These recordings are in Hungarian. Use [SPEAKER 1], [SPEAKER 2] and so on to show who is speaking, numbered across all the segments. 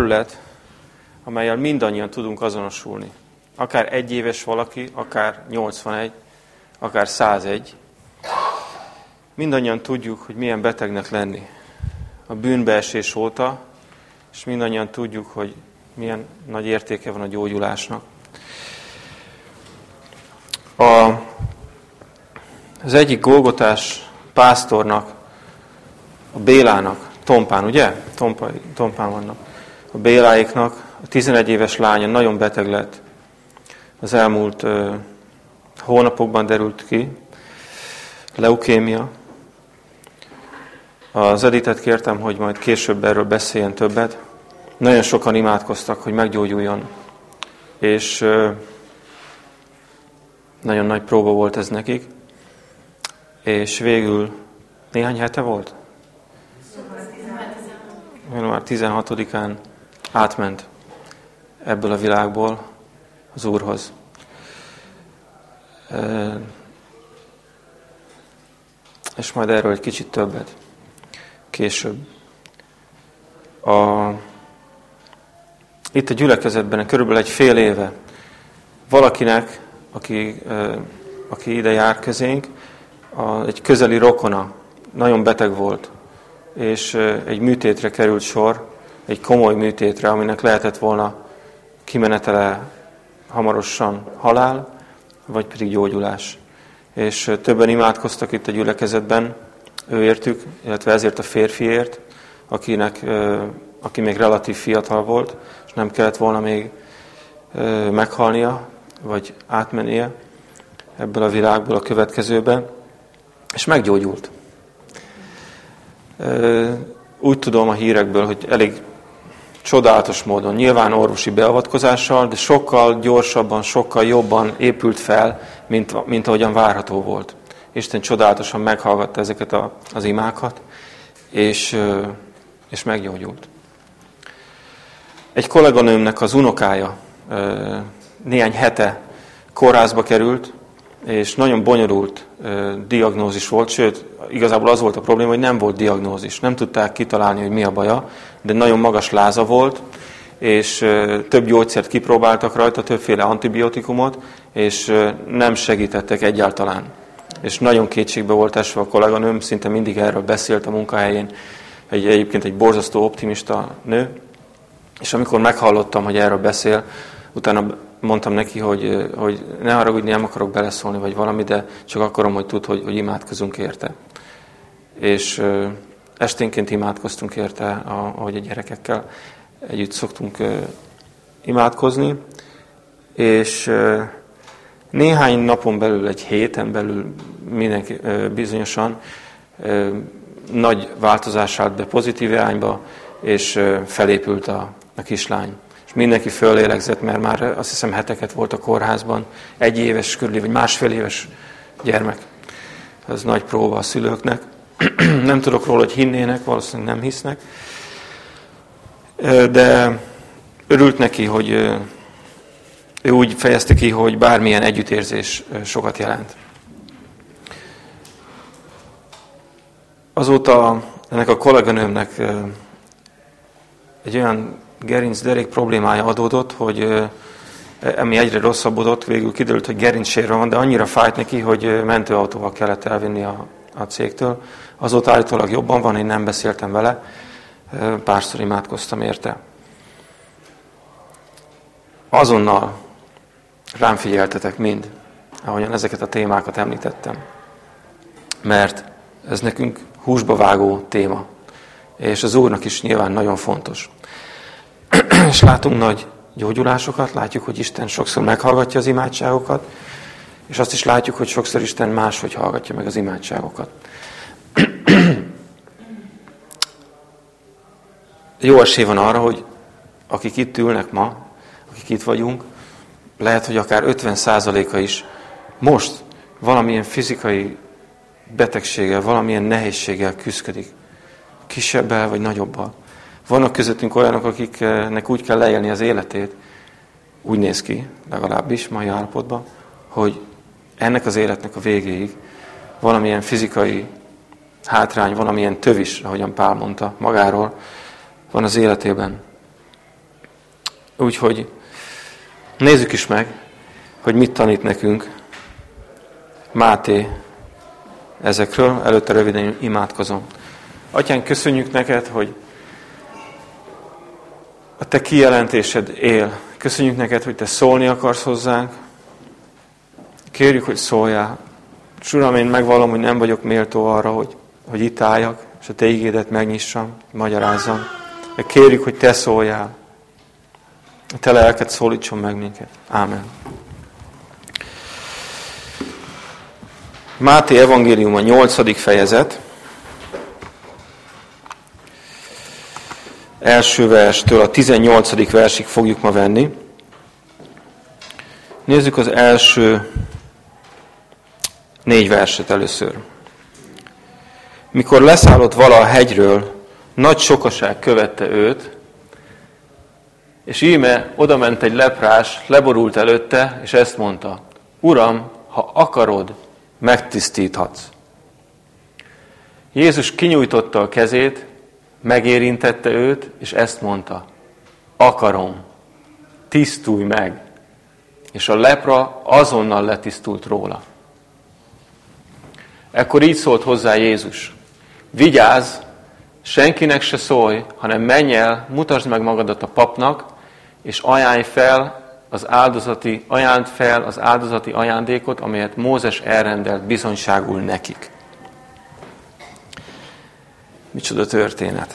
[SPEAKER 1] terület, amelyel mindannyian tudunk azonosulni. Akár egy éves valaki, akár 81, akár 101. Mindannyian tudjuk, hogy milyen betegnek lenni. A bűnbeesés óta, és mindannyian tudjuk, hogy milyen nagy értéke van a gyógyulásnak. A, az egyik Golgotás pásztornak, a Bélának, Tompán, ugye? Tompa, Tompán vannak. A Béláiknak a 11 éves lánya nagyon beteg lett. Az elmúlt uh, hónapokban derült ki. Leukémia. Az Editet kértem, hogy majd később erről beszéljen többet. Nagyon sokan imádkoztak, hogy meggyógyuljon. És uh, nagyon nagy próba volt ez nekik. És végül néhány hete volt? Január 16-án átment ebből a világból az Úrhoz. És majd erről egy kicsit többet később. A, itt a gyülekezetben körülbelül egy fél éve valakinek, aki, aki ide jár közénk, a, egy közeli rokona, nagyon beteg volt, és egy műtétre került sor, egy komoly műtétre, aminek lehetett volna kimenetele hamarosan halál, vagy pedig gyógyulás. És többen imádkoztak itt a gyülekezetben, ő értük, illetve ezért a férfiért, akinek, aki még relatív fiatal volt, és nem kellett volna még meghalnia, vagy átmennie ebből a világból a következőben, és meggyógyult. Úgy tudom a hírekből, hogy elég csodálatos módon, nyilván orvosi beavatkozással, de sokkal gyorsabban, sokkal jobban épült fel, mint, mint ahogyan várható volt. Isten csodálatosan meghallgatta ezeket a, az imákat, és, és meggyógyult. Egy kolléganőmnek az unokája néhány hete kórházba került, és nagyon bonyolult diagnózis volt, sőt, igazából az volt a probléma, hogy nem volt diagnózis. Nem tudták kitalálni, hogy mi a baja, de nagyon magas láza volt, és több gyógyszert kipróbáltak rajta, többféle antibiotikumot, és nem segítettek egyáltalán. És nagyon kétségbe volt esve a kolléganőm, szinte mindig erről beszélt a munkahelyén, egy, egyébként egy borzasztó optimista nő, és amikor meghallottam, hogy erről beszél, utána mondtam neki, hogy, hogy ne haragudj, nem akarok beleszólni, vagy valami, de csak akarom, hogy tud, hogy, hogy imádkozunk érte. És esténként imádkoztunk érte, ahogy a gyerekekkel együtt szoktunk imádkozni, és néhány napon belül, egy héten belül mindenki bizonyosan nagy változás állt be pozitív irányba, és felépült a, a kislány és mindenki fölélegzett, mert már azt hiszem heteket volt a kórházban, egy éves körül, vagy másfél éves gyermek. Ez nagy próba a szülőknek. nem tudok róla, hogy hinnének, valószínűleg nem hisznek. De örült neki, hogy ő úgy fejezte ki, hogy bármilyen együttérzés sokat jelent. Azóta ennek a kolléganőmnek egy olyan gerinc-derék problémája adódott, hogy ami egyre rosszabbodott, végül kiderült, hogy gerincsérve van, de annyira fájt neki, hogy mentőautóval kellett elvinni a, a cégtől. Azóta állítólag jobban van, én nem beszéltem vele, párszor imádkoztam érte. Azonnal rám figyeltetek mind, ahogyan ezeket a témákat említettem. Mert ez nekünk húsba vágó téma, és az Úrnak is nyilván nagyon fontos és látunk nagy gyógyulásokat, látjuk, hogy Isten sokszor meghallgatja az imádságokat, és azt is látjuk, hogy sokszor Isten máshogy hallgatja meg az imádságokat. Jó esély van arra, hogy akik itt ülnek ma, akik itt vagyunk, lehet, hogy akár 50%-a is most valamilyen fizikai betegséggel, valamilyen nehézséggel küzdik. Kisebbel vagy nagyobbal. Vannak közöttünk olyanok, akiknek úgy kell leélni az életét, úgy néz ki, legalábbis mai állapotban, hogy ennek az életnek a végéig valamilyen fizikai hátrány, valamilyen tövis, ahogyan Pál mondta magáról, van az életében. Úgyhogy nézzük is meg, hogy mit tanít nekünk Máté ezekről. Előtte röviden imádkozom. Atyán, köszönjük neked, hogy a te kijelentésed él. Köszönjük neked, hogy te szólni akarsz hozzánk. Kérjük, hogy szóljál. És Uram, én megvallom, hogy nem vagyok méltó arra, hogy, hogy itt álljak, és a te ígédet megnyissam, magyarázzam. De kérjük, hogy te szóljál. A te lelked szólítson meg minket. Ámen. Máté evangélium a 8. fejezet. Első verstől a 18. versig fogjuk ma venni. Nézzük az első négy verset először. Mikor leszállott vala a hegyről, nagy sokaság követte őt, és íme oda ment egy leprás, leborult előtte, és ezt mondta, Uram, ha akarod, megtisztíthatsz. Jézus kinyújtotta a kezét, megérintette őt, és ezt mondta, akarom, tisztulj meg. És a lepra azonnal letisztult róla. Ekkor így szólt hozzá Jézus, vigyázz, senkinek se szólj, hanem menj el, mutasd meg magadat a papnak, és ajánlj fel az áldozati, ajánd fel az áldozati ajándékot, amelyet Mózes elrendelt bizonyságul nekik. Micsoda történet.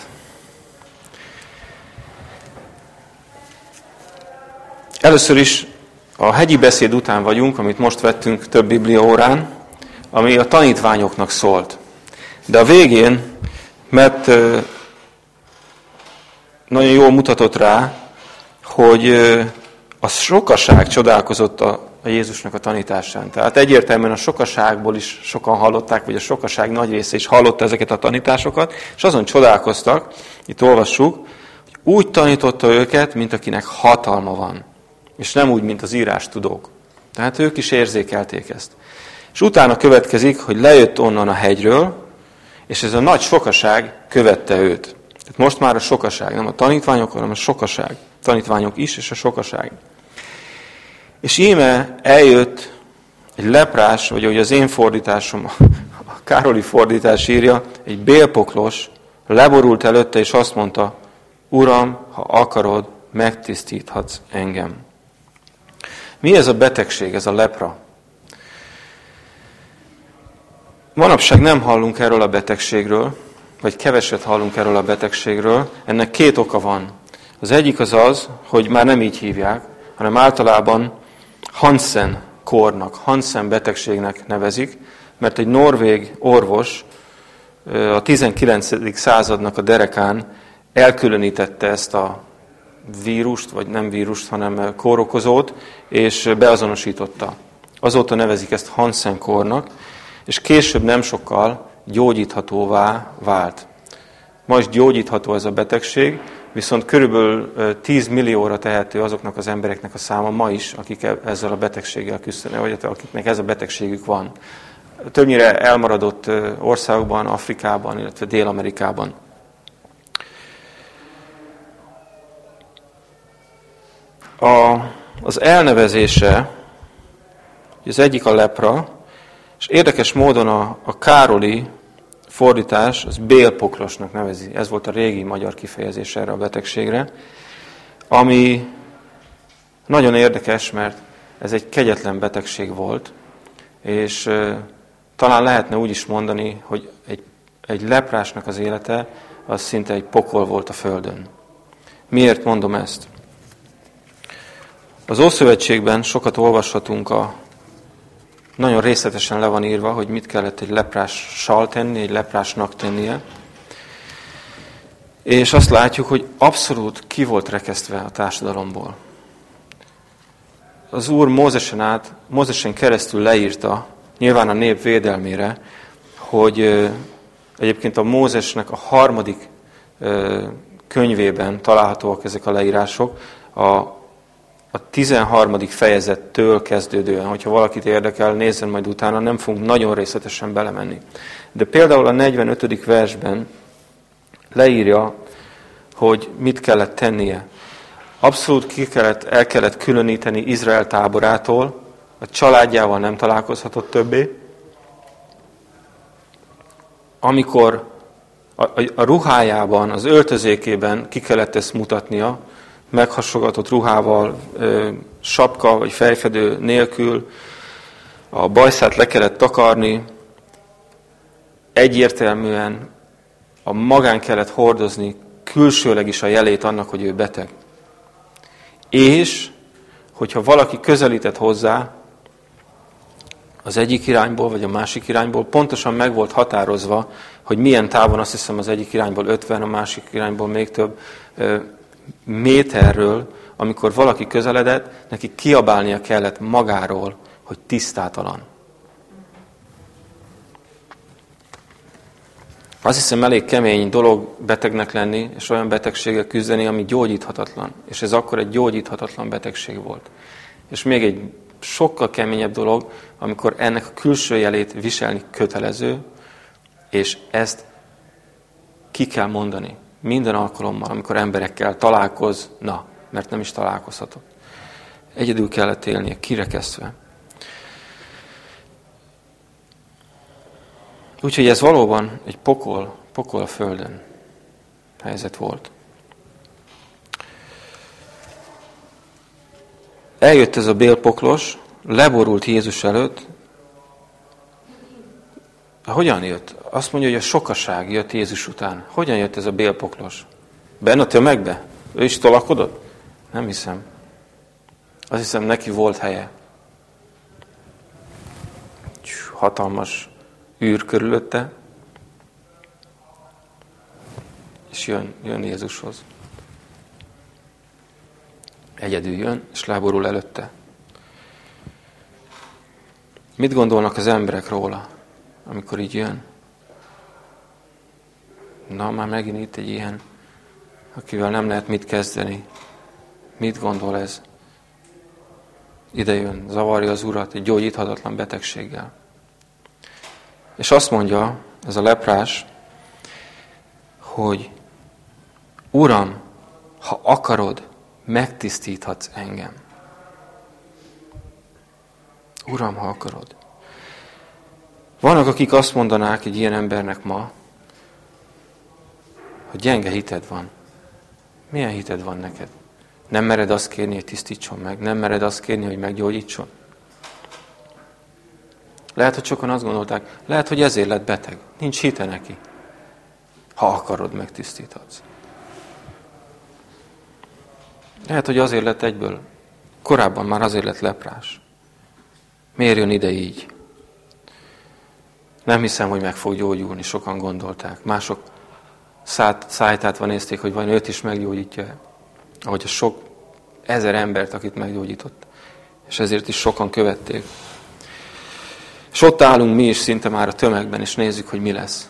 [SPEAKER 1] Először is a hegyi beszéd után vagyunk, amit most vettünk több biblia órán, ami a tanítványoknak szólt. De a végén, mert nagyon jól mutatott rá, hogy a sokaság csodálkozott a, a Jézusnak a tanításán. Tehát egyértelműen a sokaságból is sokan hallották, vagy a sokaság nagy része is hallotta ezeket a tanításokat, és azon csodálkoztak, itt olvassuk, hogy úgy tanította őket, mint akinek hatalma van, és nem úgy, mint az írás tudók. Tehát ők is érzékelték ezt. És utána következik, hogy lejött onnan a hegyről, és ez a nagy sokaság követte őt. Tehát most már a sokaság, nem a tanítványok, hanem a sokaság. Tanítványok is, és a sokaság. És íme eljött egy leprás, vagy ahogy az én fordításom, a Károli fordítás írja, egy bélpoklos, leborult előtte, és azt mondta, Uram, ha akarod, megtisztíthatsz engem. Mi ez a betegség, ez a lepra? Manapság nem hallunk erről a betegségről, vagy keveset hallunk erről a betegségről. Ennek két oka van. Az egyik az az, hogy már nem így hívják, hanem általában Hansen kornak, Hansen betegségnek nevezik, mert egy norvég orvos a 19. századnak a derekán elkülönítette ezt a vírust, vagy nem vírust, hanem kórokozót, és beazonosította. Azóta nevezik ezt Hansen kornak, és később nem sokkal gyógyíthatóvá vált. Ma is gyógyítható ez a betegség, viszont körülbelül 10 millióra tehető azoknak az embereknek a száma ma is, akik e- ezzel a betegséggel küzdenek, vagy akiknek ez a betegségük van. Többnyire elmaradott országokban, Afrikában, illetve Dél-Amerikában. A, az elnevezése, az egyik a lepra, és érdekes módon a, a Károli fordítás, az bélpoklosnak nevezi. Ez volt a régi magyar kifejezés erre a betegségre, ami nagyon érdekes, mert ez egy kegyetlen betegség volt, és talán lehetne úgy is mondani, hogy egy, egy leprásnak az élete az szinte egy pokol volt a földön. Miért mondom ezt? Az Ószövetségben sokat olvashatunk a nagyon részletesen le van írva, hogy mit kellett egy leprással tenni, egy leprásnak tennie. És azt látjuk, hogy abszolút ki volt rekesztve a társadalomból. Az Úr Mózesen át, Mózesen keresztül leírta, nyilván a nép védelmére, hogy egyébként a Mózesnek a harmadik könyvében találhatóak ezek a leírások, a a 13. fejezettől kezdődően, hogyha valakit érdekel, nézzen majd utána, nem fogunk nagyon részletesen belemenni. De például a 45. versben leírja, hogy mit kellett tennie. abszolút ki kellett, el kellett különíteni Izrael táborától, a családjával nem találkozhatott többé. Amikor a, a, a ruhájában, az öltözékében ki kellett ezt mutatnia, meghasogatott ruhával, sapka vagy fejfedő nélkül, a bajszát le kellett takarni, egyértelműen a magán kellett hordozni külsőleg is a jelét annak, hogy ő beteg. És, hogyha valaki közelített hozzá, az egyik irányból, vagy a másik irányból, pontosan meg volt határozva, hogy milyen távon, azt hiszem az egyik irányból 50, a másik irányból még több méterről, amikor valaki közeledett, neki kiabálnia kellett magáról, hogy tisztátalan. Azt hiszem elég kemény dolog betegnek lenni, és olyan betegséggel küzdeni, ami gyógyíthatatlan. És ez akkor egy gyógyíthatatlan betegség volt. És még egy sokkal keményebb dolog, amikor ennek a külső jelét viselni kötelező, és ezt ki kell mondani. Minden alkalommal, amikor emberekkel találkozna, mert nem is találkozhatott. Egyedül kellett élnie, kirekesztve. Úgyhogy ez valóban egy pokol, pokol a földön helyzet volt. Eljött ez a bélpoklos, leborult Jézus előtt. Hogyan jött? Azt mondja, hogy a sokaság jött Jézus után. Hogyan jött ez a bélpoklos? Benne a tömegbe? Ő is tolakodott? Nem hiszem. Azt hiszem, neki volt helye. Hatalmas űr körülötte, és jön, jön Jézushoz. Egyedül jön, és láborul előtte. Mit gondolnak az emberek róla, amikor így jön? Na, már megint itt egy ilyen, akivel nem lehet mit kezdeni. Mit gondol ez? Ide jön, zavarja az urat egy gyógyíthatatlan betegséggel. És azt mondja ez a leprás, hogy Uram, ha akarod, megtisztíthatsz engem. Uram, ha akarod. Vannak, akik azt mondanák egy ilyen embernek ma, hogy gyenge hited van. Milyen hited van neked? Nem mered azt kérni, hogy tisztítson meg? Nem mered azt kérni, hogy meggyógyítson? Lehet, hogy sokan azt gondolták, lehet, hogy ezért lett beteg. Nincs hite neki. Ha akarod, megtisztíthatsz. Lehet, hogy azért lett egyből. Korábban már azért lett leprás. Miért jön ide így? Nem hiszem, hogy meg fog gyógyulni, sokan gondolták. Mások szát, szájtátva nézték, hogy vajon őt is meggyógyítja Ahogy a sok ezer embert, akit meggyógyított. És ezért is sokan követték. És ott állunk mi is szinte már a tömegben, és nézzük, hogy mi lesz.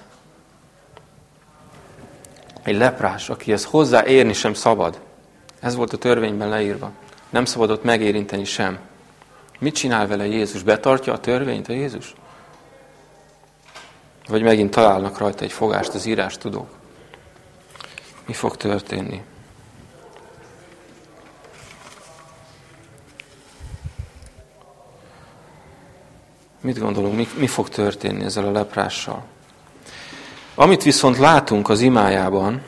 [SPEAKER 1] Egy leprás, akihez hozzáérni sem szabad. Ez volt a törvényben leírva. Nem szabadott megérinteni sem. Mit csinál vele Jézus? Betartja a törvényt a Jézus? Vagy megint találnak rajta egy fogást az írás tudók? Mi fog történni? Mit gondolunk, mi, mi fog történni ezzel a leprással? Amit viszont látunk az imájában,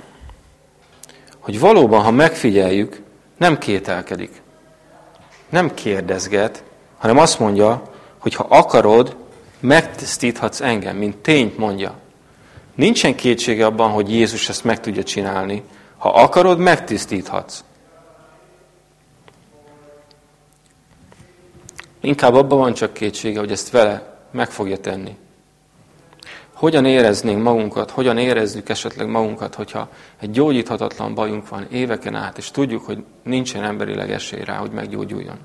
[SPEAKER 1] hogy valóban, ha megfigyeljük, nem kételkedik. Nem kérdezget, hanem azt mondja, hogy ha akarod, megtisztíthatsz engem, mint tényt mondja. Nincsen kétsége abban, hogy Jézus ezt meg tudja csinálni. Ha akarod, megtisztíthatsz. Inkább abban van csak kétsége, hogy ezt vele meg fogja tenni. Hogyan éreznénk magunkat, hogyan érezzük esetleg magunkat, hogyha egy gyógyíthatatlan bajunk van éveken át, és tudjuk, hogy nincsen emberileg esély rá, hogy meggyógyuljon.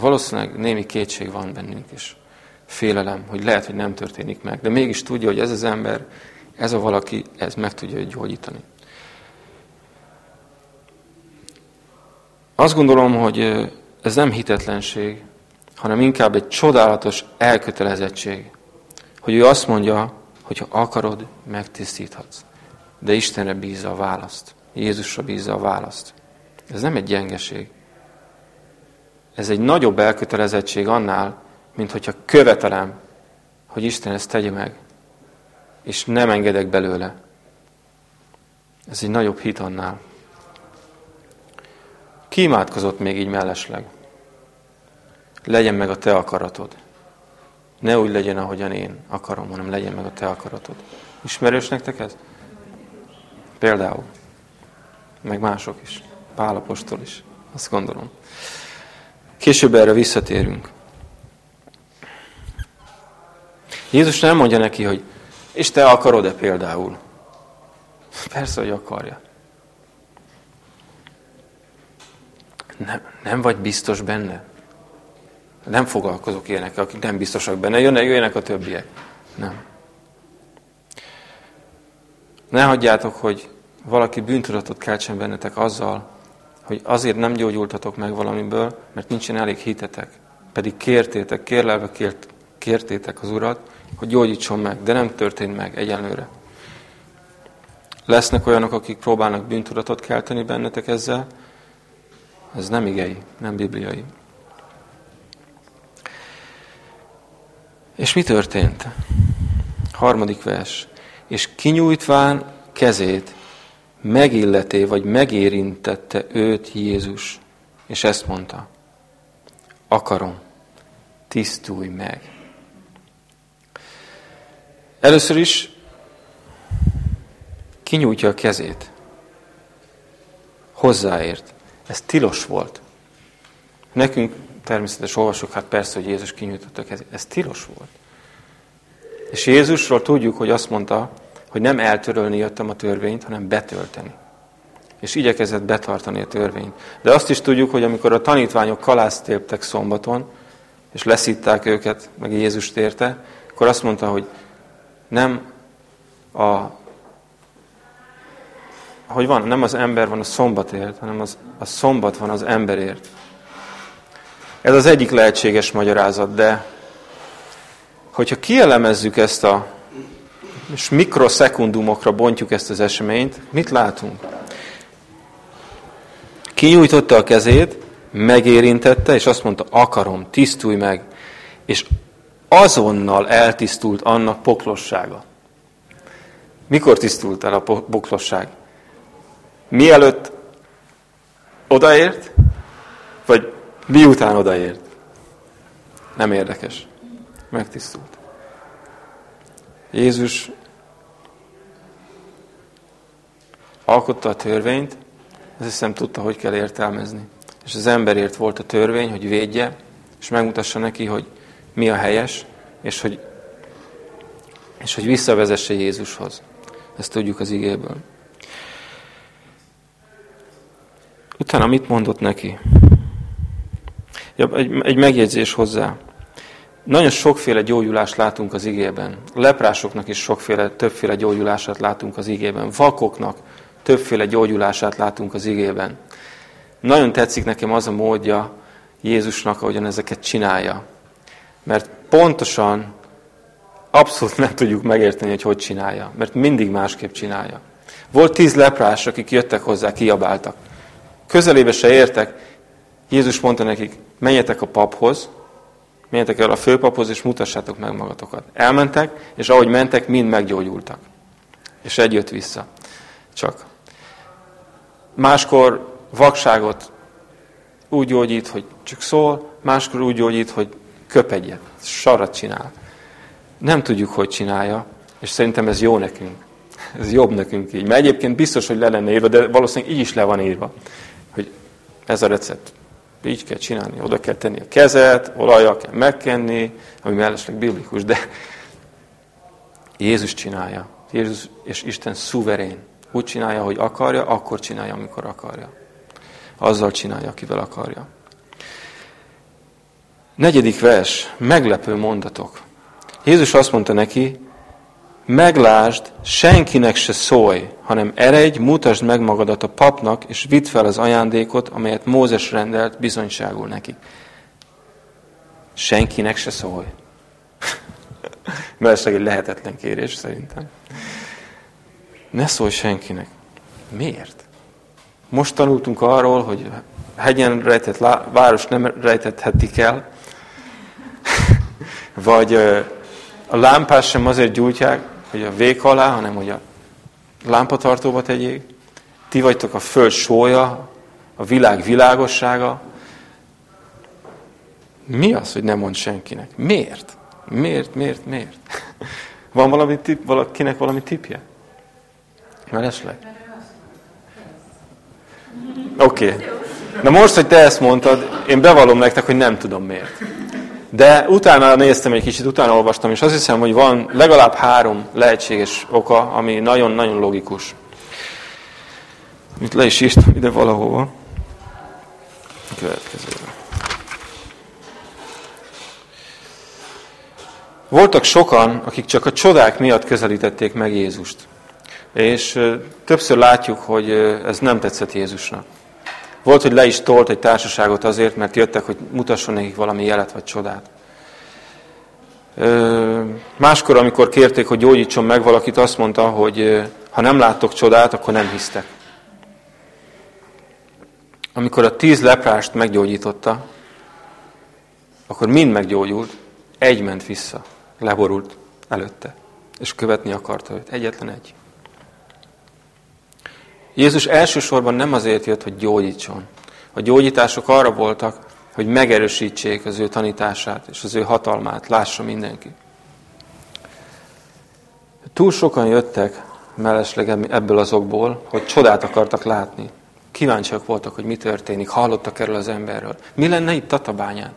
[SPEAKER 1] Valószínűleg némi kétség van bennünk is. Félelem, hogy lehet, hogy nem történik meg. De mégis tudja, hogy ez az ember, ez a valaki, ez meg tudja gyógyítani. Azt gondolom, hogy ez nem hitetlenség, hanem inkább egy csodálatos elkötelezettség, hogy ő azt mondja, hogy ha akarod, megtisztíthatsz. De Istenre bízza a választ. Jézusra bízza a választ. Ez nem egy gyengeség. Ez egy nagyobb elkötelezettség annál, mint hogyha követelem, hogy Isten ezt tegye meg, és nem engedek belőle. Ez egy nagyobb hit annál. Ki imádkozott még így mellesleg? Legyen meg a te akaratod. Ne úgy legyen, ahogyan én akarom, hanem legyen meg a te akaratod. Ismerős nektek ez? Például. Meg mások is. Pálapostól is. Azt gondolom. Később erre visszatérünk. Jézus nem mondja neki, hogy és te akarod-e például? Persze, hogy akarja. Nem, nem vagy biztos benne? Nem foglalkozok ilyenekkel, akik nem biztosak benne. Jönnek, jöjjenek a többiek. Nem. Ne hagyjátok, hogy valaki bűntudatot keltsen bennetek azzal, hogy azért nem gyógyultatok meg valamiből, mert nincsen elég hitetek. Pedig kértétek, kérlelve kért, kértétek az Urat, hogy gyógyítson meg, de nem történt meg egyenlőre. Lesznek olyanok, akik próbálnak bűntudatot kelteni bennetek ezzel, ez nem igei, nem bibliai. És mi történt? Harmadik vers. És kinyújtván kezét megilleté, vagy megérintette őt Jézus. És ezt mondta. Akarom, tisztulj meg. Először is kinyújtja a kezét. Hozzáért. Ez tilos volt. Nekünk természetes olvasók, hát persze, hogy Jézus kinyújtotta a kezét. Ez tilos volt. És Jézusról tudjuk, hogy azt mondta, hogy nem eltörölni jöttem a törvényt, hanem betölteni. És igyekezett betartani a törvényt. De azt is tudjuk, hogy amikor a tanítványok kalászt téptek szombaton, és leszítták őket, meg Jézus érte, akkor azt mondta, hogy nem a hogy van, nem az ember van a szombatért, hanem az, a szombat van az emberért. Ez az egyik lehetséges magyarázat, de hogyha kielemezzük ezt a, és mikroszekundumokra bontjuk ezt az eseményt, mit látunk? Kinyújtotta a kezét, megérintette, és azt mondta, akarom, tisztulj meg. És azonnal eltisztult annak poklossága. Mikor tisztult el a poklosság? Mielőtt odaért, vagy miután odaért? Nem érdekes. Megtisztult. Jézus alkotta a törvényt, ezt hiszem tudta, hogy kell értelmezni. És az emberért volt a törvény, hogy védje, és megmutassa neki, hogy mi a helyes, és hogy, és hogy visszavezesse Jézushoz. Ezt tudjuk az igéből. Utána mit mondott neki? Egy, egy megjegyzés hozzá. Nagyon sokféle gyógyulást látunk az igében. Leprásoknak is sokféle, többféle gyógyulását látunk az igében. Vakoknak többféle gyógyulását látunk az igében. Nagyon tetszik nekem az a módja Jézusnak, ahogyan ezeket csinálja. Mert pontosan abszolút nem tudjuk megérteni, hogy hogy csinálja. Mert mindig másképp csinálja. Volt tíz leprás, akik jöttek hozzá, kiabáltak. Közelébe se értek. Jézus mondta nekik, menjetek a paphoz, menjetek el a főpaphoz, és mutassátok meg magatokat. Elmentek, és ahogy mentek, mind meggyógyultak. És egy jött vissza. Csak. Máskor vakságot úgy gyógyít, hogy csak szól, máskor úgy gyógyít, hogy köp egyet, sarat csinál. Nem tudjuk, hogy csinálja, és szerintem ez jó nekünk. Ez jobb nekünk így. Mert egyébként biztos, hogy le lenne írva, de valószínűleg így is le van írva, hogy ez a recept. Így kell csinálni, oda kell tenni a kezet, olajjal kell megkenni, ami mellesleg biblikus, de Jézus csinálja. Jézus és Isten szuverén. Úgy csinálja, hogy akarja, akkor csinálja, amikor akarja. Azzal csinálja, akivel akarja. Negyedik vers, meglepő mondatok. Jézus azt mondta neki, meglásd, senkinek se szólj, hanem eredj, mutasd meg magadat a papnak, és vidd fel az ajándékot, amelyet Mózes rendelt bizonyságul neki. Senkinek se szólj. Mellesleg egy lehetetlen kérés szerintem. Ne szólj senkinek. Miért? Most tanultunk arról, hogy hegyen rejtett város nem rejtethetik el, vagy a lámpát sem azért gyújtják, hogy a vék alá, hanem hogy a lámpatartóba tegyék. Ti vagytok a föld sója, a világ világossága. Mi az, hogy nem mond senkinek? Miért? Miért, miért, miért? Van valami tip, valakinek valami tipje? Mellesleg? Oké. Okay. Na most, hogy te ezt mondtad, én bevallom nektek, hogy nem tudom miért. De utána néztem egy kicsit, utána olvastam, és azt hiszem, hogy van legalább három lehetséges oka, ami nagyon-nagyon logikus. Itt le is írtam ide valahova. Következőre. Voltak sokan, akik csak a csodák miatt közelítették meg Jézust. És többször látjuk, hogy ez nem tetszett Jézusnak. Volt, hogy le is tolt egy társaságot azért, mert jöttek, hogy mutasson nekik valami jelet vagy csodát. Máskor, amikor kérték, hogy gyógyítson meg valakit, azt mondta, hogy ha nem láttok csodát, akkor nem hisztek. Amikor a tíz leprást meggyógyította, akkor mind meggyógyult, egy ment vissza, leborult előtte, és követni akarta őt. Egyetlen egy. Jézus elsősorban nem azért jött, hogy gyógyítson. A gyógyítások arra voltak, hogy megerősítsék az ő tanítását és az ő hatalmát, lássa mindenki. Túl sokan jöttek mellesleg ebből azokból, hogy csodát akartak látni. Kíváncsiak voltak, hogy mi történik, hallottak erről az emberről. Mi lenne itt Tatabányán?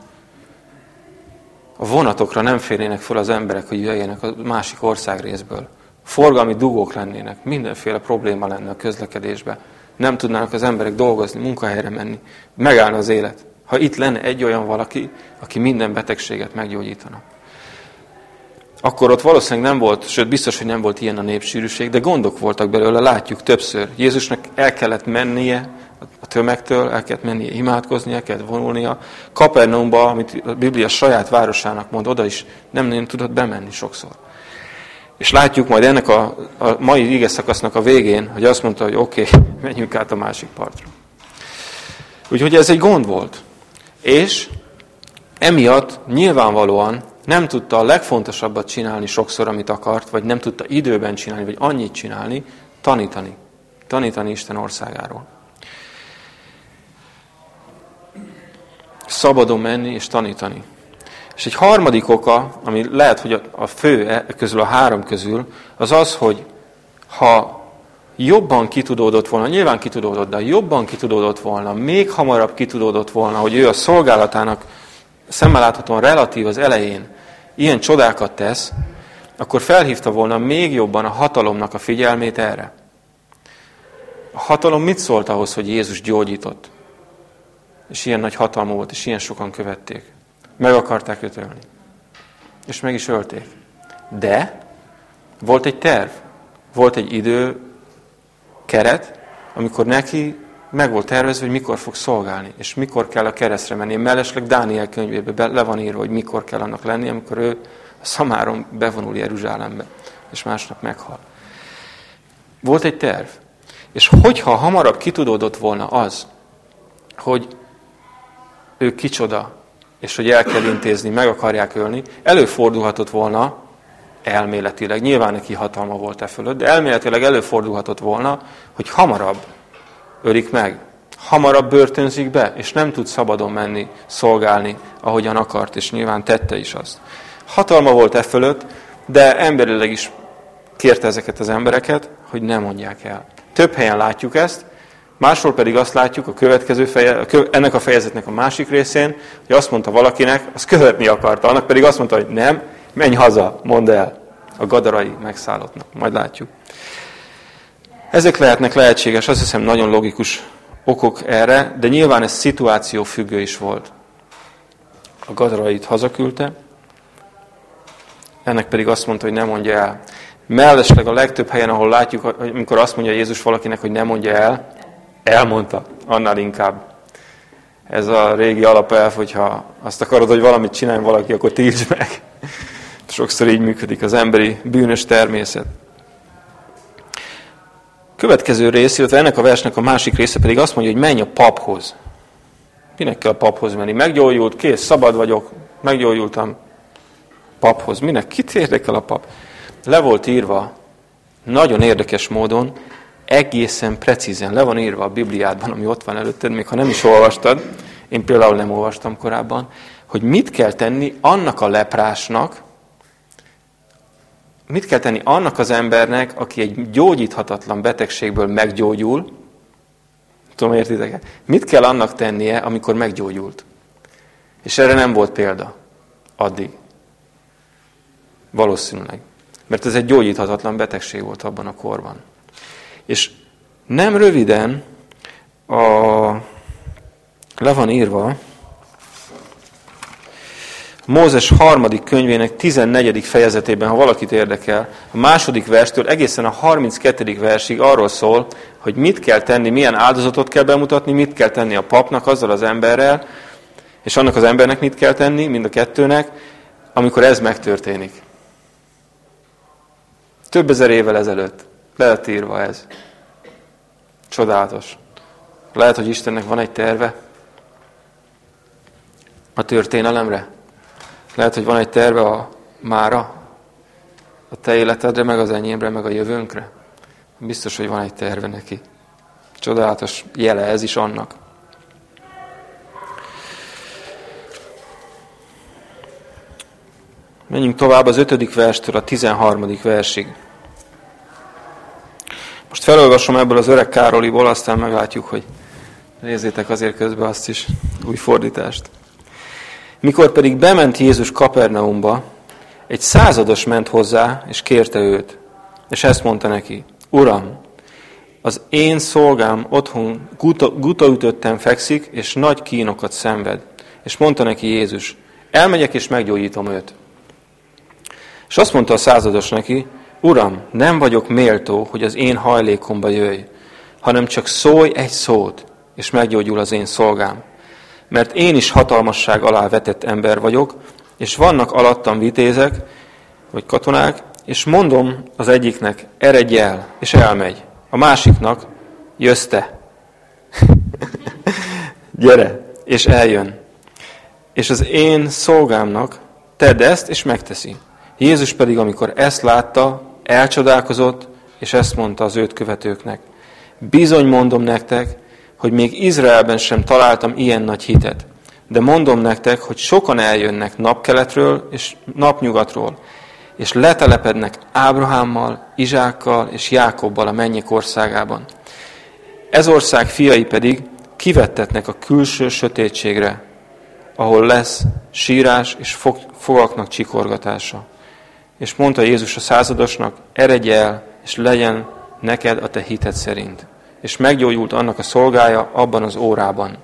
[SPEAKER 1] A vonatokra nem férnének fel az emberek, hogy jöjjenek a másik országrészből forgalmi dugók lennének, mindenféle probléma lenne a közlekedésben. Nem tudnának az emberek dolgozni, munkahelyre menni, megállna az élet. Ha itt lenne egy olyan valaki, aki minden betegséget meggyógyítana. Akkor ott valószínűleg nem volt, sőt biztos, hogy nem volt ilyen a népsűrűség, de gondok voltak belőle, látjuk többször. Jézusnak el kellett mennie a tömegtől, el kellett mennie imádkozni, el kellett vonulnia. Kapernaumba, amit a Biblia saját városának mond, oda is nem, nem tudott bemenni sokszor. És látjuk majd ennek a, a mai ige szakasznak a végén, hogy azt mondta, hogy oké, okay, menjünk át a másik partra. Úgyhogy ez egy gond volt. És emiatt nyilvánvalóan nem tudta a legfontosabbat csinálni sokszor, amit akart, vagy nem tudta időben csinálni, vagy annyit csinálni, tanítani. Tanítani Isten országáról. Szabadon menni és tanítani. És egy harmadik oka, ami lehet, hogy a fő e, közül, a három közül, az az, hogy ha jobban kitudódott volna, nyilván kitudódott, de jobban kitudódott volna, még hamarabb kitudódott volna, hogy ő a szolgálatának szemmel láthatóan relatív az elején ilyen csodákat tesz, akkor felhívta volna még jobban a hatalomnak a figyelmét erre. A hatalom mit szólt ahhoz, hogy Jézus gyógyított? És ilyen nagy hatalma volt, és ilyen sokan követték. Meg akarták őt ölni. És meg is ölték. De volt egy terv, volt egy idő keret, amikor neki meg volt tervezve, hogy mikor fog szolgálni, és mikor kell a keresztre menni. Mellesleg Dániel könyvében le van írva, hogy mikor kell annak lenni, amikor ő a szamáron bevonul Jeruzsálembe, és másnap meghal. Volt egy terv. És hogyha hamarabb kitudódott volna az, hogy ő kicsoda, és hogy el kell intézni, meg akarják ölni, előfordulhatott volna, elméletileg, nyilván neki hatalma volt e fölött, de elméletileg előfordulhatott volna, hogy hamarabb ölik meg, hamarabb börtönzik be, és nem tud szabadon menni, szolgálni, ahogyan akart, és nyilván tette is azt. Hatalma volt e fölött, de emberileg is kérte ezeket az embereket, hogy ne mondják el. Több helyen látjuk ezt, Máshol pedig azt látjuk a következő feje, ennek a fejezetnek a másik részén, hogy azt mondta valakinek, az követni akarta, annak pedig azt mondta, hogy nem, menj haza, mondd el a gadarai megszállottnak. Majd látjuk. Ezek lehetnek lehetséges, azt hiszem nagyon logikus okok erre, de nyilván ez szituáció függő is volt. A gadarait hazaküldte, ennek pedig azt mondta, hogy nem mondja el. Mellesleg a legtöbb helyen, ahol látjuk, amikor azt mondja Jézus valakinek, hogy nem mondja el, elmondta, annál inkább. Ez a régi alapelv, hogyha azt akarod, hogy valamit csinálj valaki, akkor tiltsd meg. Sokszor így működik az emberi bűnös természet. következő rész, illetve ennek a versnek a másik része pedig azt mondja, hogy menj a paphoz. Minek kell a paphoz menni? Meggyógyult, kész, szabad vagyok, meggyógyultam paphoz. Minek? Kit érdekel a pap? Le volt írva, nagyon érdekes módon, egészen precízen le van írva a Bibliádban, ami ott van előtted, még ha nem is olvastad, én például nem olvastam korábban, hogy mit kell tenni annak a leprásnak, mit kell tenni annak az embernek, aki egy gyógyíthatatlan betegségből meggyógyul, tudom, értitek -e? Mit kell annak tennie, amikor meggyógyult? És erre nem volt példa addig. Valószínűleg. Mert ez egy gyógyíthatatlan betegség volt abban a korban. És nem röviden a, le van írva, Mózes harmadik könyvének 14. fejezetében, ha valakit érdekel, a második verstől egészen a 32. versig arról szól, hogy mit kell tenni, milyen áldozatot kell bemutatni, mit kell tenni a papnak azzal az emberrel, és annak az embernek mit kell tenni, mind a kettőnek, amikor ez megtörténik. Több ezer évvel ezelőtt lett írva ez. Csodálatos. Lehet, hogy Istennek van egy terve a történelemre. Lehet, hogy van egy terve a mára, a te életedre, meg az enyémre, meg a jövőnkre. Biztos, hogy van egy terve neki. Csodálatos jele ez is annak. Menjünk tovább az ötödik verstől a tizenharmadik versig. Most felolvasom ebből az öreg Károliból, aztán meglátjuk, hogy nézzétek azért közben azt is, új fordítást. Mikor pedig bement Jézus Kapernaumba, egy százados ment hozzá, és kérte őt, és ezt mondta neki, Uram, az én szolgám otthon guta, gutaütötten fekszik, és nagy kínokat szenved. És mondta neki Jézus, elmegyek és meggyógyítom őt. És azt mondta a százados neki, Uram, nem vagyok méltó, hogy az én hajlékomba jöjj, hanem csak szólj egy szót, és meggyógyul az én szolgám. Mert én is hatalmasság alá vetett ember vagyok, és vannak alattam vitézek, vagy katonák, és mondom az egyiknek, eredj el, és elmegy. A másiknak, jössz te. Gyere, és eljön. És az én szolgámnak tedd ezt, és megteszi. Jézus pedig, amikor ezt látta, elcsodálkozott, és ezt mondta az őt követőknek. Bizony mondom nektek, hogy még Izraelben sem találtam ilyen nagy hitet. De mondom nektek, hogy sokan eljönnek napkeletről és napnyugatról, és letelepednek Ábrahámmal, Izsákkal és Jákobbal a mennyek országában. Ez ország fiai pedig kivettetnek a külső sötétségre, ahol lesz sírás és fogaknak csikorgatása. És mondta Jézus a századosnak, eredj el, és legyen neked a te hited szerint. És meggyógyult annak a szolgája abban az órában.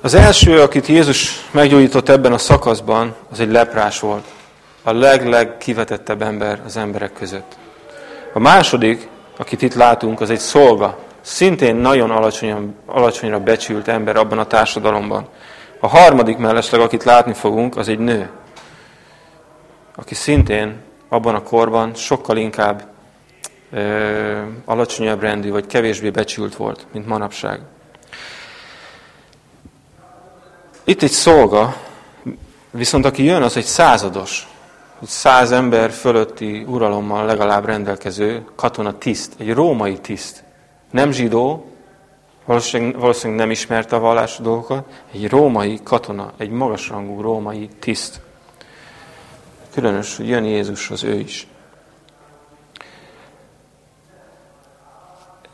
[SPEAKER 1] Az első, akit Jézus meggyógyított ebben a szakaszban, az egy leprás volt. A leg-leg kivetettebb ember az emberek között. A második, akit itt látunk, az egy szolga. Szintén nagyon alacsonyra becsült ember abban a társadalomban. A harmadik mellesleg, akit látni fogunk, az egy nő aki szintén abban a korban sokkal inkább ö, alacsonyabb rendű, vagy kevésbé becsült volt, mint manapság. Itt egy szolga, viszont aki jön, az egy százados, egy száz ember fölötti uralommal legalább rendelkező katona tiszt, egy római tiszt. Nem zsidó, valószínűleg, valószínűleg nem ismerte a vallási dolgokat, egy római katona, egy magasrangú római tiszt. Különös, hogy jön Jézushoz ő is.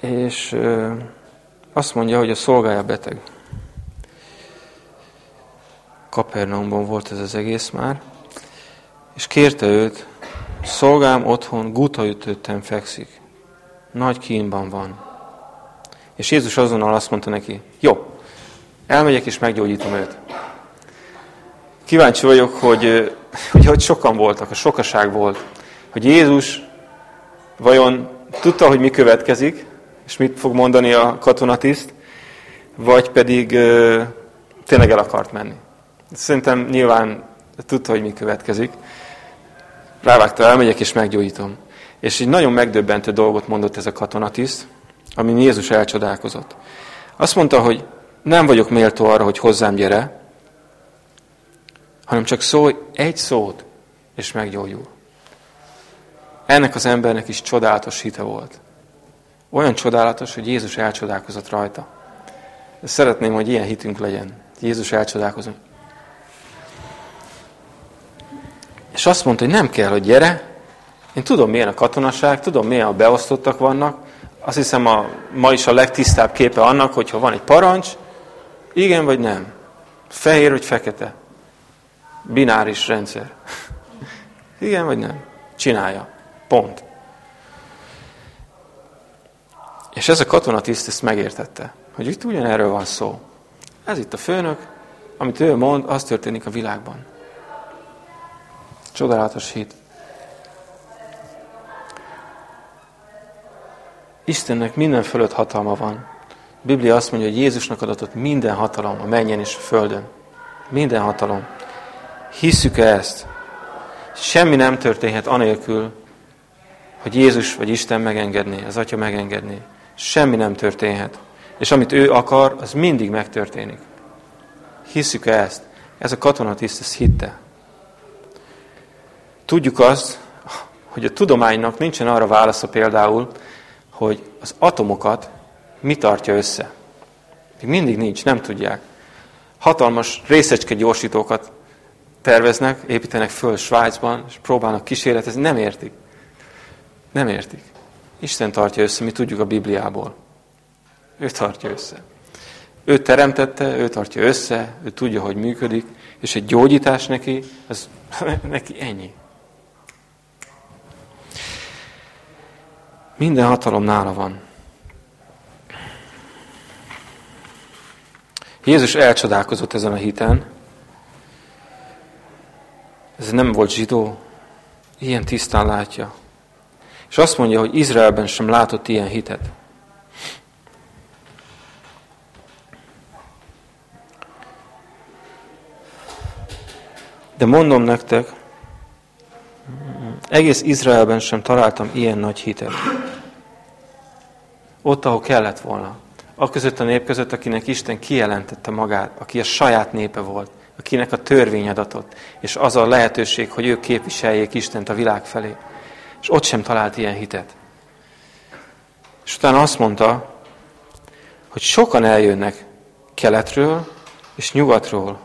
[SPEAKER 1] És azt mondja, hogy a szolgája beteg. Kapernaumban volt ez az egész már, és kérte őt, szolgám otthon gutaütőtten fekszik. Nagy kínban van. És Jézus azonnal azt mondta neki, jó, elmegyek és meggyógyítom őt. Kíváncsi vagyok, hogy, hogy, hogy sokan voltak, a sokaság volt, hogy Jézus vajon tudta, hogy mi következik, és mit fog mondani a katonatiszt, vagy pedig ö, tényleg el akart menni. Szerintem nyilván tudta, hogy mi következik. Rávágta, elmegyek és meggyógyítom. És egy nagyon megdöbbentő dolgot mondott ez a katonatiszt, ami Jézus elcsodálkozott. Azt mondta, hogy nem vagyok méltó arra, hogy hozzám gyere, hanem csak szólj egy szót, és meggyógyul. Ennek az embernek is csodálatos hite volt. Olyan csodálatos, hogy Jézus elcsodálkozott rajta. Szeretném, hogy ilyen hitünk legyen. Jézus elcsodálkozott. És azt mondta, hogy nem kell, hogy gyere. Én tudom, milyen a katonaság, tudom, milyen a beosztottak vannak. Azt hiszem, a, ma is a legtisztább képe annak, hogyha van egy parancs, igen vagy nem. Fehér vagy fekete. Bináris rendszer. Igen vagy nem? Csinálja. Pont. És ez a katonatiszt ezt megértette, hogy itt ugyanerről van szó. Ez itt a főnök, amit ő mond, az történik a világban. Csodálatos hit. Istennek minden fölött hatalma van. A Biblia azt mondja, hogy Jézusnak adatott minden hatalom a menjen és a földön. Minden hatalom. Hisszük-e ezt? Semmi nem történhet anélkül, hogy Jézus vagy Isten megengedné, az Atya megengedné. Semmi nem történhet. És amit ő akar, az mindig megtörténik. Hisszük -e ezt? Ez a katonatiszt ezt hitte. Tudjuk azt, hogy a tudománynak nincsen arra válasza például, hogy az atomokat mi tartja össze. Még mindig nincs, nem tudják. Hatalmas részecske gyorsítókat terveznek, építenek föl Svájcban, és próbálnak kísérletezni, nem értik. Nem értik. Isten tartja össze, mi tudjuk a Bibliából. Ő tartja össze. Ő teremtette, ő tartja össze, ő tudja, hogy működik, és egy gyógyítás neki, az neki ennyi. Minden hatalom nála van. Jézus elcsodálkozott ezen a hiten. Ez nem volt zsidó, ilyen tisztán látja. És azt mondja, hogy Izraelben sem látott ilyen hitet. De mondom nektek, egész Izraelben sem találtam ilyen nagy hitet. Ott, ahol kellett volna. A között a nép között, akinek Isten kijelentette magát, aki a saját népe volt, akinek a törvény adatott, és az a lehetőség, hogy ők képviseljék Istent a világ felé. És ott sem talált ilyen hitet. És utána azt mondta, hogy sokan eljönnek keletről és nyugatról,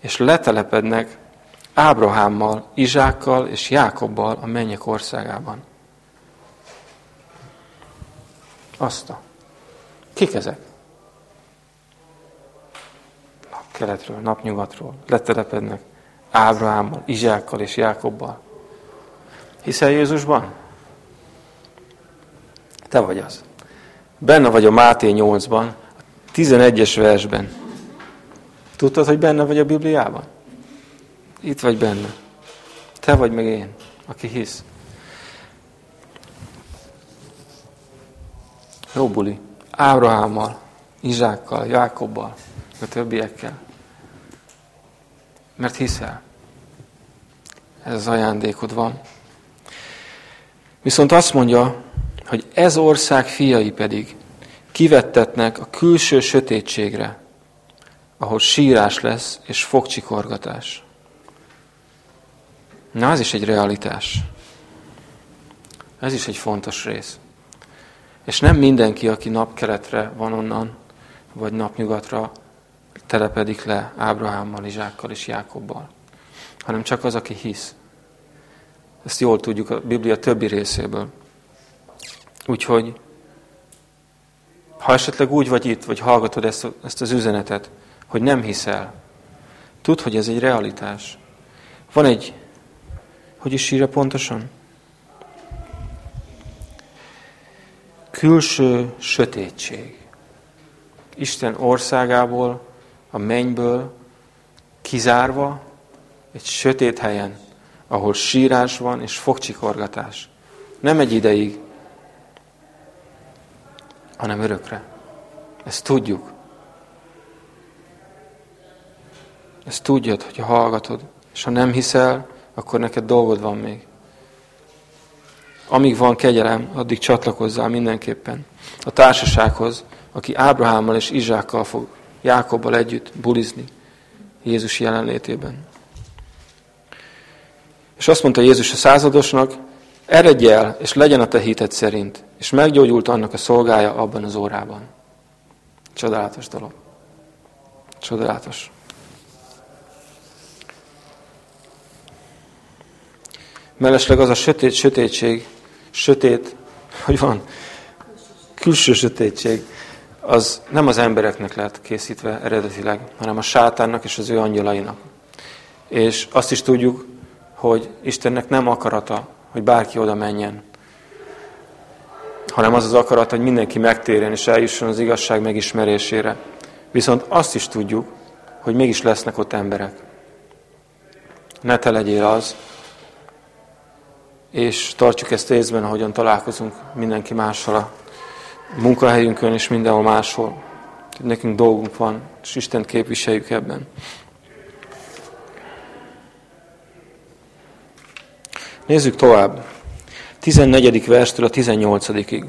[SPEAKER 1] és letelepednek Ábrahámmal, Izsákkal és Jákobbal a mennyek országában. Azt a. Kik ezek? Napkeletről, napnyugatról letelepednek Ábrahámmal, Izsákkal és Jákobbal. Hiszel Jézusban? Te vagy az. Benne vagy a Máté 8-ban, a 11-es versben. Tudtad, hogy benne vagy a Bibliában? Itt vagy benne. Te vagy meg én, aki hisz. Jó buli. Ábrahámmal, Izsákkal, Jákobbal, a többiekkel. Mert hiszel. Ez az ajándékod van. Viszont azt mondja, hogy ez ország fiai pedig kivettetnek a külső sötétségre, ahol sírás lesz és fogcsikorgatás. Na, ez is egy realitás. Ez is egy fontos rész. És nem mindenki, aki napkeletre van onnan, vagy napnyugatra telepedik le Ábrahámmal, Izsákkal és Jákobbal, hanem csak az, aki hisz. Ezt jól tudjuk a Biblia többi részéből. Úgyhogy, ha esetleg úgy vagy itt, vagy hallgatod ezt, ezt az üzenetet, hogy nem hiszel, tudd, hogy ez egy realitás. Van egy, hogy is írja pontosan? Külső sötétség. Isten országából, a mennyből kizárva, egy sötét helyen ahol sírás van és fogcsikorgatás. Nem egy ideig, hanem örökre. Ezt tudjuk. Ezt tudjad, hogy hallgatod, és ha nem hiszel, akkor neked dolgod van még. Amíg van kegyelem, addig csatlakozzál mindenképpen a társasághoz, aki Ábrahámmal és Izsákkal fog Jákobbal együtt bulizni Jézus jelenlétében. És azt mondta Jézus a századosnak, eredj el, és legyen a te hited szerint. És meggyógyult annak a szolgája abban az órában. Csodálatos dolog. Csodálatos. Mellesleg az a sötét sötétség, sötét, hogy van, külső sötétség, az nem az embereknek lett készítve eredetileg, hanem a sátánnak és az ő angyalainak. És azt is tudjuk, hogy Istennek nem akarata, hogy bárki oda menjen, hanem az az akarat, hogy mindenki megtérjen és eljusson az igazság megismerésére. Viszont azt is tudjuk, hogy mégis lesznek ott emberek. Ne te legyél az, és tartjuk ezt észben, ahogyan találkozunk mindenki mással a munkahelyünkön és mindenhol máshol. Nekünk dolgunk van, és Isten képviseljük ebben. Nézzük tovább. 14. verstől a 18-ig.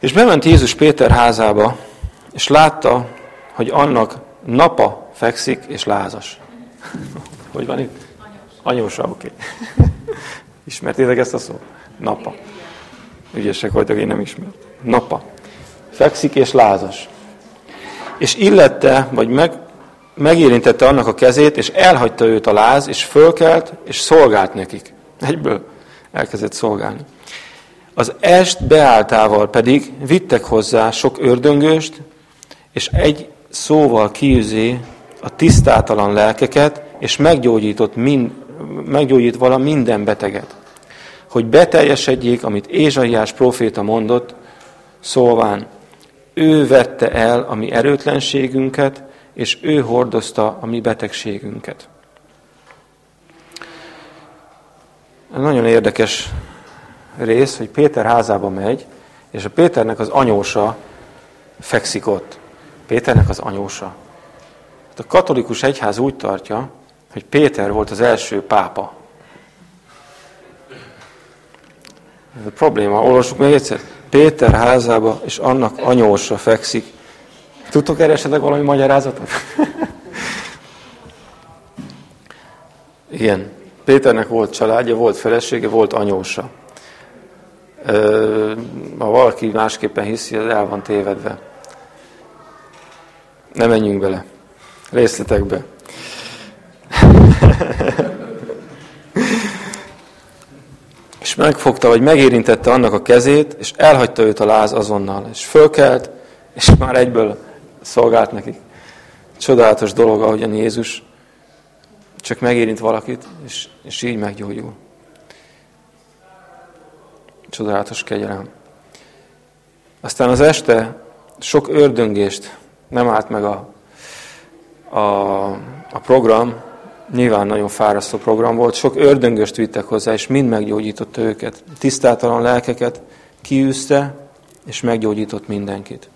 [SPEAKER 1] És bement Jézus Péter házába, és látta, hogy annak napa fekszik és lázas. Hogy van itt? Anyósa, oké. Okay. Ismertétek ezt a szót? Napa. Ügyesek vagytok, én nem ismerem. Napa. Fekszik és lázas. És illette, vagy meg, megérintette annak a kezét, és elhagyta őt a láz, és fölkelt, és szolgált nekik. Egyből elkezdett szolgálni. Az est beáltával pedig vittek hozzá sok ördöngőst, és egy szóval kiűzi a tisztátalan lelkeket, és meggyógyított mind, meggyógyít vala minden beteget. Hogy beteljesedjék, amit Ézsaiás proféta mondott, szólván, ő vette el a mi erőtlenségünket, és ő hordozta a mi betegségünket. Nagyon érdekes rész, hogy Péter házába megy, és a Péternek az anyósa fekszik ott. Péternek az anyósa. Hát a katolikus egyház úgy tartja, hogy Péter volt az első pápa. Ez a probléma. Olvassuk még egyszer. Péter házába, és annak anyósa fekszik. Tudtok erre esetleg valami magyarázatot? Igen. Péternek volt családja, volt felesége, volt anyósa. Ha valaki másképpen hiszi, az el van tévedve. Ne menjünk bele. Részletekbe. és megfogta, vagy megérintette annak a kezét, és elhagyta őt a láz azonnal. És fölkelt, és már egyből szolgált nekik. Csodálatos dolog, ahogyan Jézus csak megérint valakit, és, és így meggyógyul. Csodálatos kegyelem. Aztán az este sok ördöngést nem állt meg a, a, a program, nyilván nagyon fárasztó program volt, sok ördöngöst vittek hozzá, és mind meggyógyította őket. Tisztátalan lelkeket kiűzte, és meggyógyított mindenkit.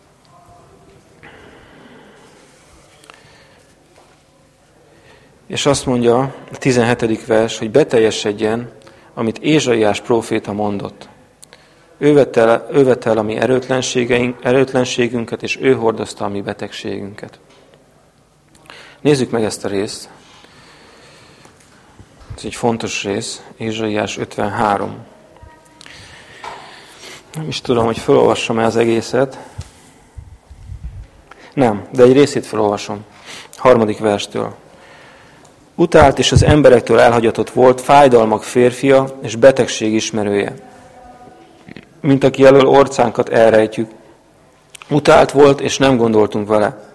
[SPEAKER 1] És azt mondja a 17. vers, hogy beteljesedjen, amit Ézsaiás próféta mondott. Ő vette el, ő vette el a mi erőtlenségünket, és ő hordozta a mi betegségünket. Nézzük meg ezt a részt. Ez egy fontos rész, Ézsaiás 53. Nem is tudom, hogy felolvassam-e az egészet. Nem, de egy részét felolvasom. Harmadik verstől. Utált és az emberektől elhagyatott volt, fájdalmak férfia és betegség ismerője. Mint aki elől orcánkat elrejtjük. Utált volt, és nem gondoltunk vele.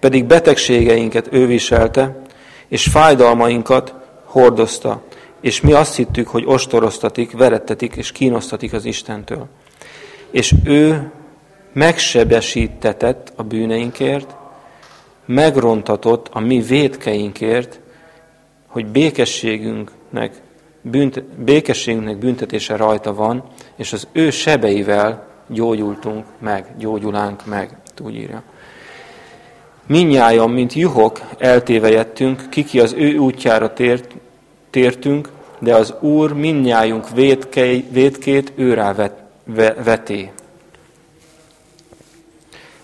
[SPEAKER 1] Pedig betegségeinket ő viselte, és fájdalmainkat hordozta. És mi azt hittük, hogy ostoroztatik, verettetik és kínosztatik az Istentől. És ő megsebesítetett a bűneinkért, megrontatott a mi védkeinkért, hogy békességünknek, bünt, békességünknek büntetése rajta van, és az ő sebeivel gyógyultunk meg, gyógyulánk meg, úgy írja. Minnyáján, mint juhok eltévejettünk, kiki az ő útjára tért, tértünk, de az Úr mindnyájunk vétkei, vétkét őrá vet, veti.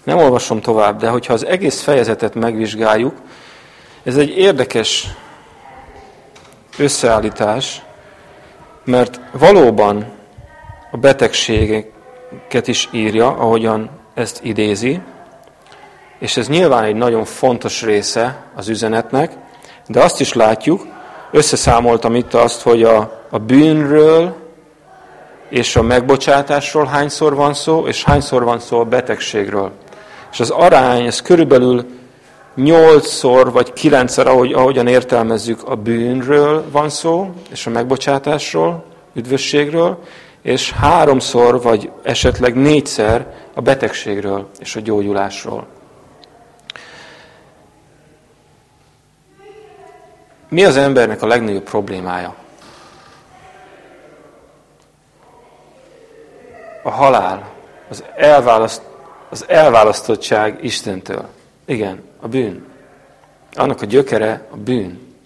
[SPEAKER 1] Nem olvasom tovább, de hogyha az egész fejezetet megvizsgáljuk, ez egy érdekes összeállítás, mert valóban a betegségeket is írja, ahogyan ezt idézi, és ez nyilván egy nagyon fontos része az üzenetnek, de azt is látjuk, összeszámoltam itt azt, hogy a, a bűnről és a megbocsátásról hányszor van szó, és hányszor van szó a betegségről. És az arány, ez körülbelül nyolcszor vagy kilencszer, ahogy, ahogyan értelmezzük, a bűnről van szó, és a megbocsátásról, üdvösségről, és háromszor, vagy esetleg négyszer a betegségről és a gyógyulásról. Mi az embernek a legnagyobb problémája? A halál, az, elválaszt, az elválasztottság Istentől. Igen, a bűn. Annak a gyökere a bűn.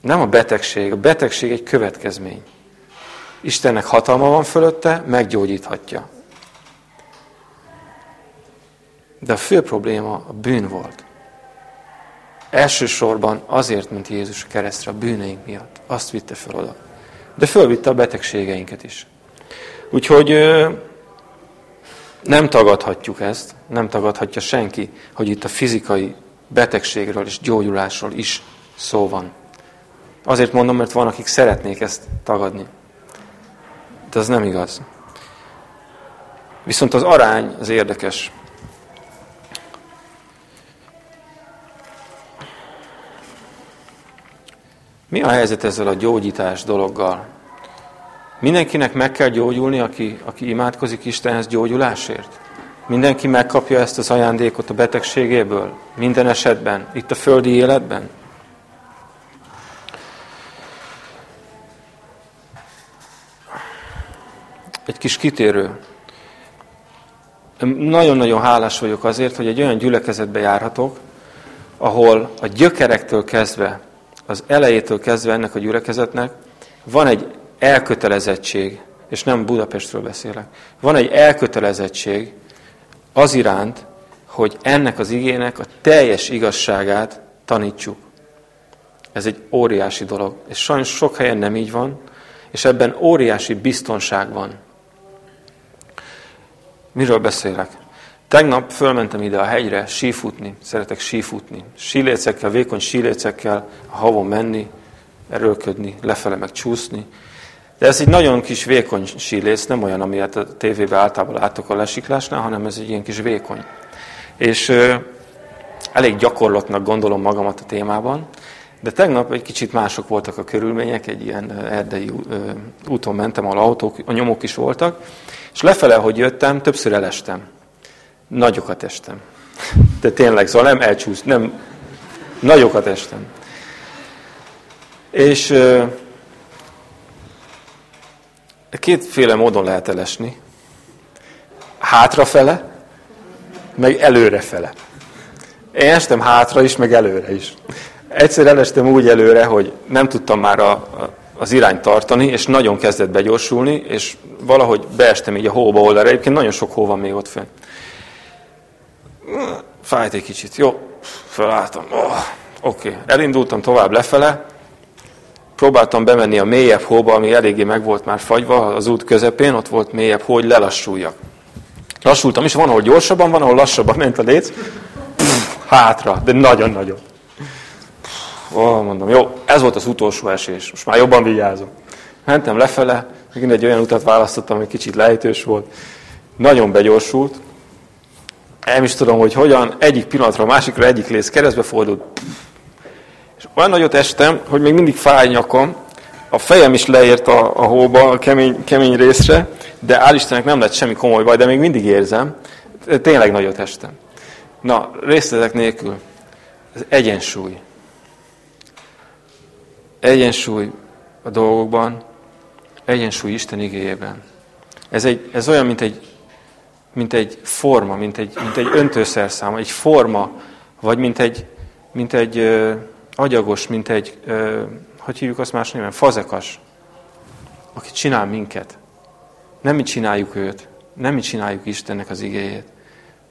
[SPEAKER 1] Nem a betegség. A betegség egy következmény. Istennek hatalma van fölötte, meggyógyíthatja. De a fő probléma a bűn volt. Elsősorban azért, mint Jézus a keresztre, a bűneink miatt. Azt vitte fel oda. De fölvitte a betegségeinket is. Úgyhogy nem tagadhatjuk ezt, nem tagadhatja senki, hogy itt a fizikai betegségről és gyógyulásról is szó van. Azért mondom, mert van, akik szeretnék ezt tagadni. De az nem igaz. Viszont az arány az érdekes. Mi a helyzet ezzel a gyógyítás dologgal? Mindenkinek meg kell gyógyulni, aki, aki imádkozik Istenhez gyógyulásért? Mindenki megkapja ezt az ajándékot a betegségéből? Minden esetben? Itt a földi életben? Egy kis kitérő. Nagyon-nagyon hálás vagyok azért, hogy egy olyan gyülekezetbe járhatok, ahol a gyökerektől kezdve az elejétől kezdve ennek a gyülekezetnek van egy elkötelezettség, és nem Budapestről beszélek, van egy elkötelezettség az iránt, hogy ennek az igének a teljes igazságát tanítsuk. Ez egy óriási dolog. És sajnos sok helyen nem így van, és ebben óriási biztonság van. Miről beszélek? Tegnap fölmentem ide a hegyre sífutni, szeretek sífutni. Sílécekkel, vékony sílécekkel a havon menni, erőlködni, lefele meg csúszni. De ez egy nagyon kis vékony síléc, nem olyan, amilyet a tévében általában látok a lesiklásnál, hanem ez egy ilyen kis vékony. És ö, elég gyakorlatnak gondolom magamat a témában, de tegnap egy kicsit mások voltak a körülmények, egy ilyen erdei úton mentem, ahol autók, a nyomok is voltak, és lefele, hogy jöttem, többször elestem. Nagyokat estem. De tényleg, szóval nem elcsúsz, nem, nagyokat estem. És uh, kétféle módon lehet elesni. Hátrafele, meg előrefele. Én estem hátra is, meg előre is. Egyszer elestem úgy előre, hogy nem tudtam már a, a, az irányt tartani, és nagyon kezdett begyorsulni, és valahogy beestem így a hóba oldalra. Egyébként nagyon sok hó van még ott fönn. Fájt egy kicsit. Jó, felálltam. Oh, Oké, okay. elindultam tovább lefele, próbáltam bemenni a mélyebb hóba, ami eléggé meg volt már fagyva az út közepén, ott volt mélyebb hó, hogy lelassuljak. Lassultam is, van, ahol gyorsabban, van, ahol lassabban ment a léc. Pff, hátra, de nagyon-nagyon. Oh, mondom, jó, ez volt az utolsó esés, most már jobban vigyázom. Mentem lefele, megint egy olyan utat választottam, ami kicsit lejtős volt. Nagyon begyorsult, nem is tudom, hogy hogyan, egyik pillanatra másikra egyik léz keresztbe fordult. És olyan nagyot estem, hogy még mindig fáj nyakom, a fejem is leért a, a hóba, a kemény, kemény részre, de áll Istennek nem lett semmi komoly baj, de még mindig érzem. Tényleg nagyot estem. Na, részletek nélkül. Ez egyensúly. Egyensúly a dolgokban, egyensúly Isten igéjében. Ez, egy, ez olyan, mint egy mint egy forma, mint egy, mint egy öntőszerszám, egy forma, vagy mint egy, mint egy ö, agyagos, mint egy, ö, hogy hívjuk azt más néven, fazekas, aki csinál minket. Nem mi csináljuk őt, nem mi csináljuk Istennek az igéjét.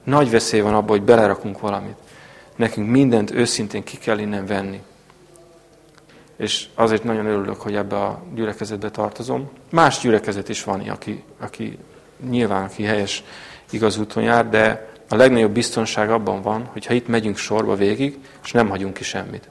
[SPEAKER 1] Nagy veszély van abban, hogy belerakunk valamit. Nekünk mindent őszintén ki kell innen venni. És azért nagyon örülök, hogy ebbe a gyülekezetbe tartozom. Más gyülekezet is van, aki, aki nyilván, aki helyes igaz úton jár, de a legnagyobb biztonság abban van, hogyha itt megyünk sorba végig, és nem hagyunk ki semmit.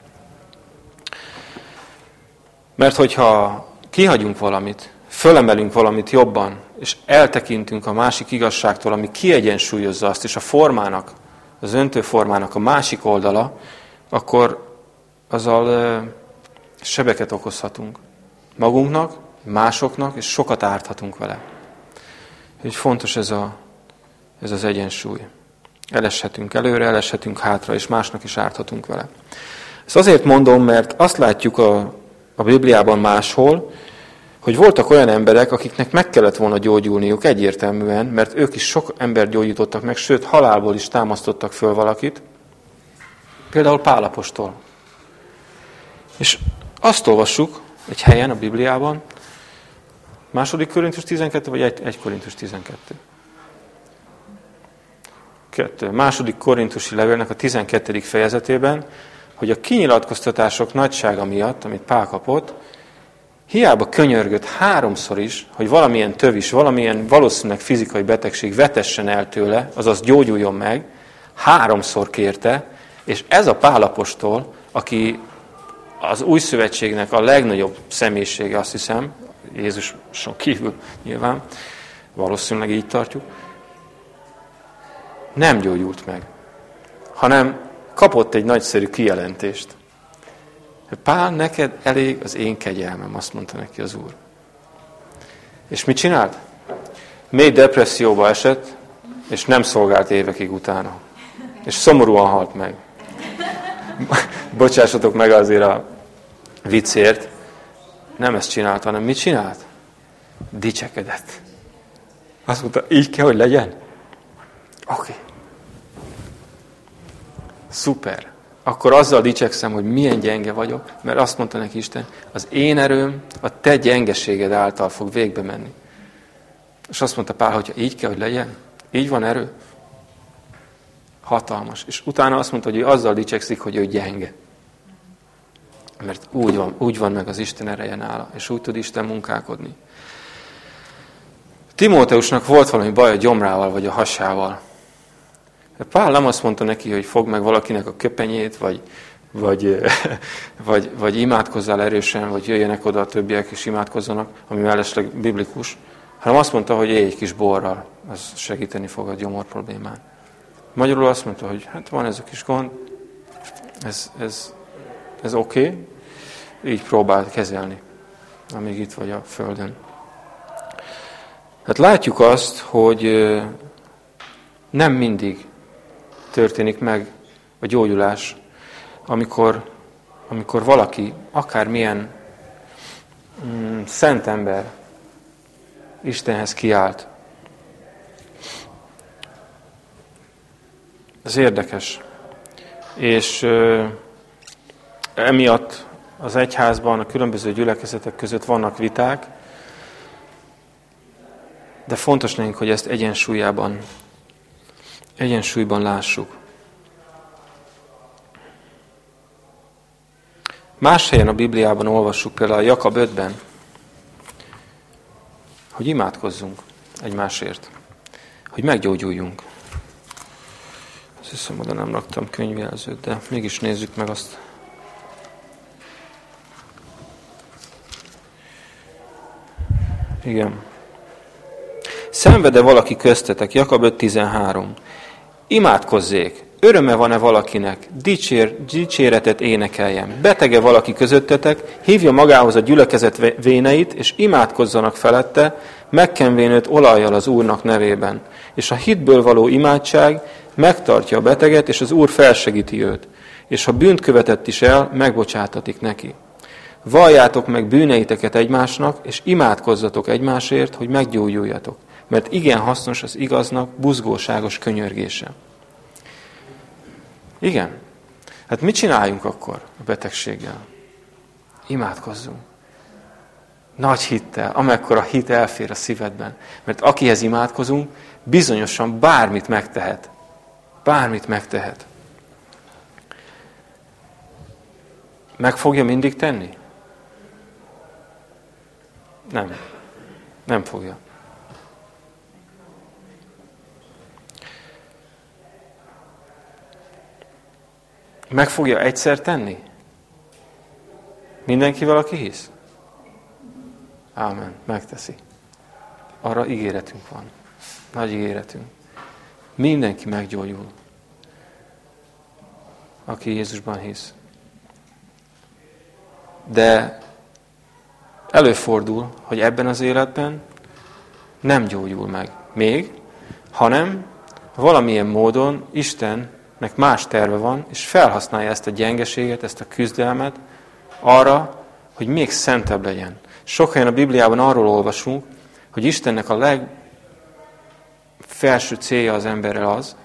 [SPEAKER 1] Mert hogyha kihagyunk valamit, fölemelünk valamit jobban, és eltekintünk a másik igazságtól, ami kiegyensúlyozza azt, és a formának, az öntőformának a másik oldala, akkor azzal sebeket okozhatunk. Magunknak, másoknak, és sokat árthatunk vele. Úgyhogy fontos ez, a, ez az egyensúly. Eleshetünk előre, eleshetünk hátra, és másnak is árthatunk vele. Ezt azért mondom, mert azt látjuk a, a Bibliában máshol, hogy voltak olyan emberek, akiknek meg kellett volna gyógyulniuk egyértelműen, mert ők is sok ember gyógyítottak meg, sőt halálból is támasztottak föl valakit, például Pálapostól. És azt olvassuk egy helyen a Bibliában, második Korintus 12, vagy egy, egy Korintus 12? Kettő. Második korintusi levélnek a 12. fejezetében, hogy a kinyilatkoztatások nagysága miatt, amit Pál kapott, hiába könyörgött háromszor is, hogy valamilyen tövis, valamilyen valószínűleg fizikai betegség vetessen el tőle, azaz gyógyuljon meg, háromszor kérte, és ez a Pálapostól, aki az új szövetségnek a legnagyobb személyisége, azt hiszem, Jézuson kívül nyilván, valószínűleg így tartjuk, nem gyógyult meg, hanem kapott egy nagyszerű kijelentést. Pál, neked elég az én kegyelmem, azt mondta neki az Úr. És mit csinált? Mély depresszióba esett, és nem szolgált évekig utána. És szomorúan halt meg. Bocsássatok meg azért a viccért. Nem ezt csinált, hanem mit csinált? Dicsekedett. Azt mondta, így kell, hogy legyen? Oké. Okay. Szuper. Akkor azzal dicsekszem, hogy milyen gyenge vagyok, mert azt mondta neki Isten, az én erőm a te gyengeséged által fog végbe menni. És azt mondta Pál, hogyha így kell, hogy legyen, így van erő, hatalmas. És utána azt mondta, hogy ő azzal dicsekszik, hogy ő gyenge. Mert úgy van, úgy van meg az Isten ereje nála, és úgy tud Isten munkálkodni. Timóteusnak volt valami baj a gyomrával, vagy a hasával. Pál nem azt mondta neki, hogy fog meg valakinek a köpenyét, vagy, vagy, vagy, vagy imádkozzál erősen, vagy jöjjenek oda a többiek és imádkozzanak, ami mellesleg biblikus, hanem azt mondta, hogy éj egy kis borral, az segíteni fog a gyomor problémán. Magyarul azt mondta, hogy hát van ez a kis gond, ez, ez, ez oké, okay, így próbál kezelni, amíg itt vagy a Földön. Hát látjuk azt, hogy nem mindig történik meg a gyógyulás, amikor, amikor valaki, akármilyen mm, szent ember Istenhez kiált. Ez érdekes. És ö, emiatt az egyházban, a különböző gyülekezetek között vannak viták, de fontos nekünk, hogy ezt egyensúlyában egyensúlyban lássuk. Más helyen a Bibliában olvassuk például a Jakab 5-ben, hogy imádkozzunk egymásért, hogy meggyógyuljunk. Azt hiszem, oda nem raktam könyvjelzőt, de mégis nézzük meg azt. Igen. Szenvede valaki köztetek, Jakab 5.13. Imádkozzék, öröme van-e valakinek, dicsér, dicséretet énekeljen. Betege valaki közöttetek, hívja magához a gyülekezet véneit, és imádkozzanak felette, megkenvén őt olajjal az Úrnak nevében. És a hitből való imádság megtartja a beteget, és az Úr felsegíti őt. És ha bűnt követett is el, megbocsátatik neki. Valljátok meg bűneiteket egymásnak, és imádkozzatok egymásért, hogy meggyógyuljatok mert igen hasznos az igaznak buzgóságos könyörgése. Igen. Hát mit csináljunk akkor a betegséggel? Imádkozzunk. Nagy hittel, amekkora hit elfér a szívedben. Mert akihez imádkozunk, bizonyosan bármit megtehet. Bármit megtehet. Meg fogja mindig tenni? Nem. Nem fogja. Meg fogja egyszer tenni? Mindenki valaki hisz? Ámen. Megteszi. Arra ígéretünk van. Nagy ígéretünk. Mindenki meggyógyul, aki Jézusban hisz. De előfordul, hogy ebben az életben nem gyógyul meg még, hanem valamilyen módon Istennek más terve van, és felhasználja ezt a gyengeséget, ezt a küzdelmet arra, hogy még szentebb legyen. Sok helyen a Bibliában arról olvasunk, hogy Istennek a legfelső célja az emberrel az,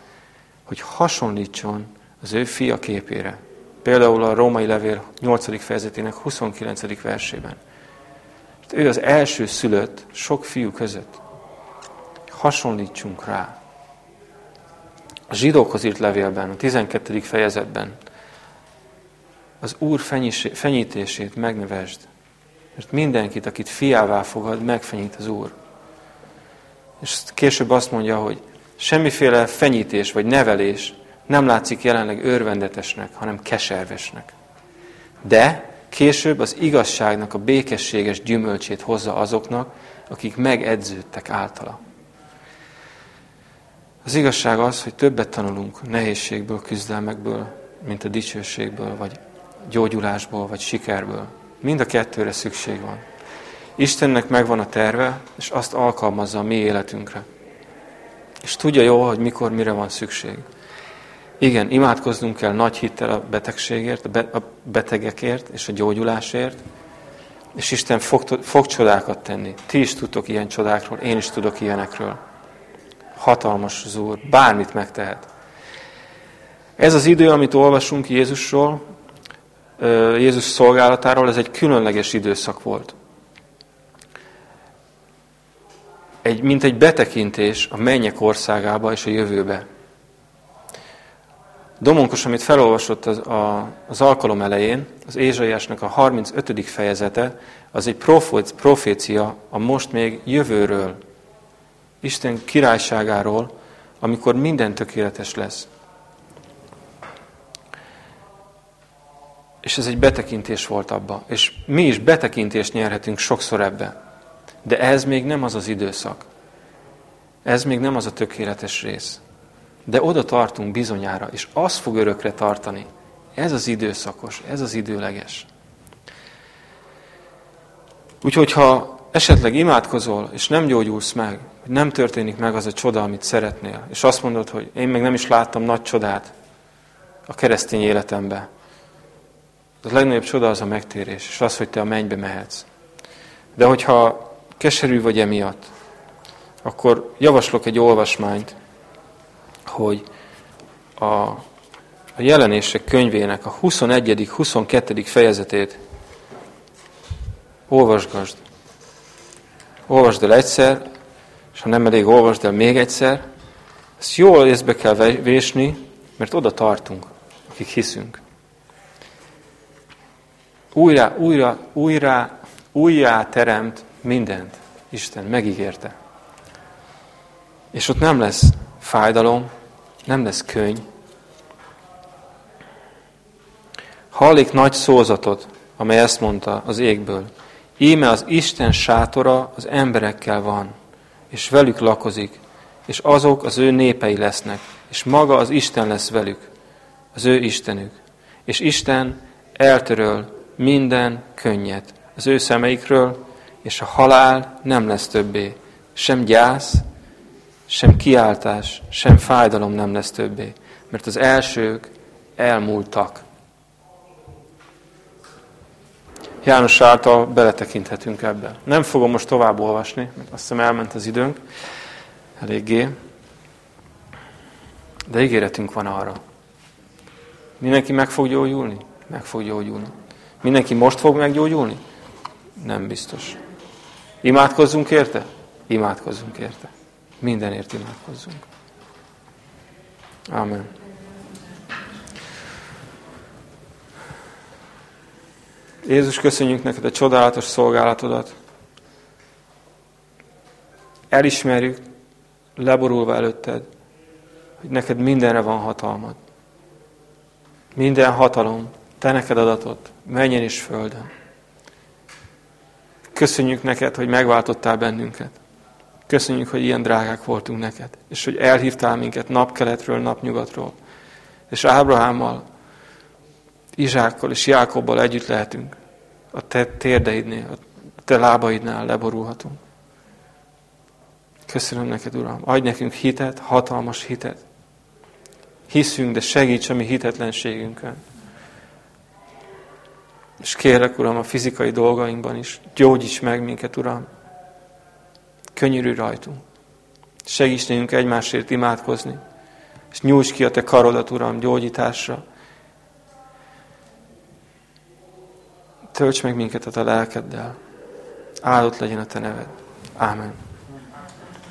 [SPEAKER 1] hogy hasonlítson az ő fia képére. Például a római levél 8. fejezetének 29. versében. Ő az első szülött sok fiú között. Hasonlítsunk rá. A zsidókhoz írt levélben, a 12. fejezetben az Úr fenyítését megnevesd, mert mindenkit, akit fiává fogad, megfenyít az Úr. És később azt mondja, hogy semmiféle fenyítés vagy nevelés nem látszik jelenleg örvendetesnek, hanem keservesnek. De később az igazságnak a békességes gyümölcsét hozza azoknak, akik megedződtek általa. Az igazság az, hogy többet tanulunk nehézségből, küzdelmekből, mint a dicsőségből, vagy gyógyulásból, vagy sikerből. Mind a kettőre szükség van. Istennek megvan a terve, és azt alkalmazza a mi életünkre. És tudja jó, hogy mikor, mire van szükség. Igen, imádkoznunk kell nagy hittel a betegségért, a betegekért és a gyógyulásért, és Isten fog, fog csodákat tenni. Ti is tudtok ilyen csodákról, én is tudok ilyenekről. Hatalmas az Úr, bármit megtehet. Ez az idő, amit olvasunk Jézusról, Jézus szolgálatáról, ez egy különleges időszak volt. Egy, mint egy betekintés a mennyek országába és a jövőbe. Domonkos, amit felolvasott az, a, az alkalom elején, az Ézsaiásnak a 35. fejezete, az egy profécia a most még jövőről, Isten királyságáról, amikor minden tökéletes lesz. És ez egy betekintés volt abba. És mi is betekintést nyerhetünk sokszor ebbe. De ez még nem az az időszak. Ez még nem az a tökéletes rész. De oda tartunk bizonyára, és az fog örökre tartani. Ez az időszakos, ez az időleges. Úgyhogy ha esetleg imádkozol, és nem gyógyulsz meg, hogy nem történik meg az a csoda, amit szeretnél, és azt mondod, hogy én még nem is láttam nagy csodát a keresztény életembe, a legnagyobb csoda az a megtérés, és az, hogy te a mennybe mehetsz. De hogyha keserű vagy emiatt, akkor javaslok egy olvasmányt, hogy a, a jelenések könyvének a 21. 22. fejezetét olvasgasd. Olvasd el egyszer, ha nem elég, olvasd el még egyszer. Ezt jól észbe kell vésni, mert oda tartunk, akik hiszünk újra, újra, újra, újjá teremt mindent. Isten megígérte. És ott nem lesz fájdalom, nem lesz könyv. Hallik nagy szózatot, amely ezt mondta az égből. Íme az Isten sátora az emberekkel van, és velük lakozik, és azok az ő népei lesznek, és maga az Isten lesz velük, az ő Istenük. És Isten eltöröl minden könnyet az ő szemeikről, és a halál nem lesz többé. Sem gyász, sem kiáltás, sem fájdalom nem lesz többé, mert az elsők elmúltak. János által beletekinthetünk ebbe. Nem fogom most tovább olvasni, mert azt hiszem elment az időnk eléggé. De ígéretünk van arra. Mindenki meg fog gyógyulni? Meg fog gyógyulni. Mindenki most fog meggyógyulni? Nem biztos. Imádkozzunk érte? Imádkozzunk érte. Mindenért imádkozzunk. Amen. Jézus, köszönjük neked a csodálatos szolgálatodat. Elismerjük, leborulva előtted, hogy neked mindenre van hatalmad. Minden hatalom, te neked adatot, menjen és földön. Köszönjük neked, hogy megváltottál bennünket. Köszönjük, hogy ilyen drágák voltunk neked, és hogy elhívtál minket napkeletről, napnyugatról. És Ábrahámmal, Izsákkal és Jákobbal együtt lehetünk. A te térdeidnél, a te lábaidnál leborulhatunk. Köszönöm neked, Uram. Adj nekünk hitet, hatalmas hitet. Hiszünk, de segíts a mi hitetlenségünkön. És kérlek, Uram, a fizikai dolgainkban is, gyógyíts meg minket, Uram. Könyörű rajtunk. Segíts nekünk egymásért imádkozni, és nyújts ki a Te karodat, Uram, gyógyításra. Tölts meg minket a Te lelkeddel. Áldott legyen a Te neved. Ámen.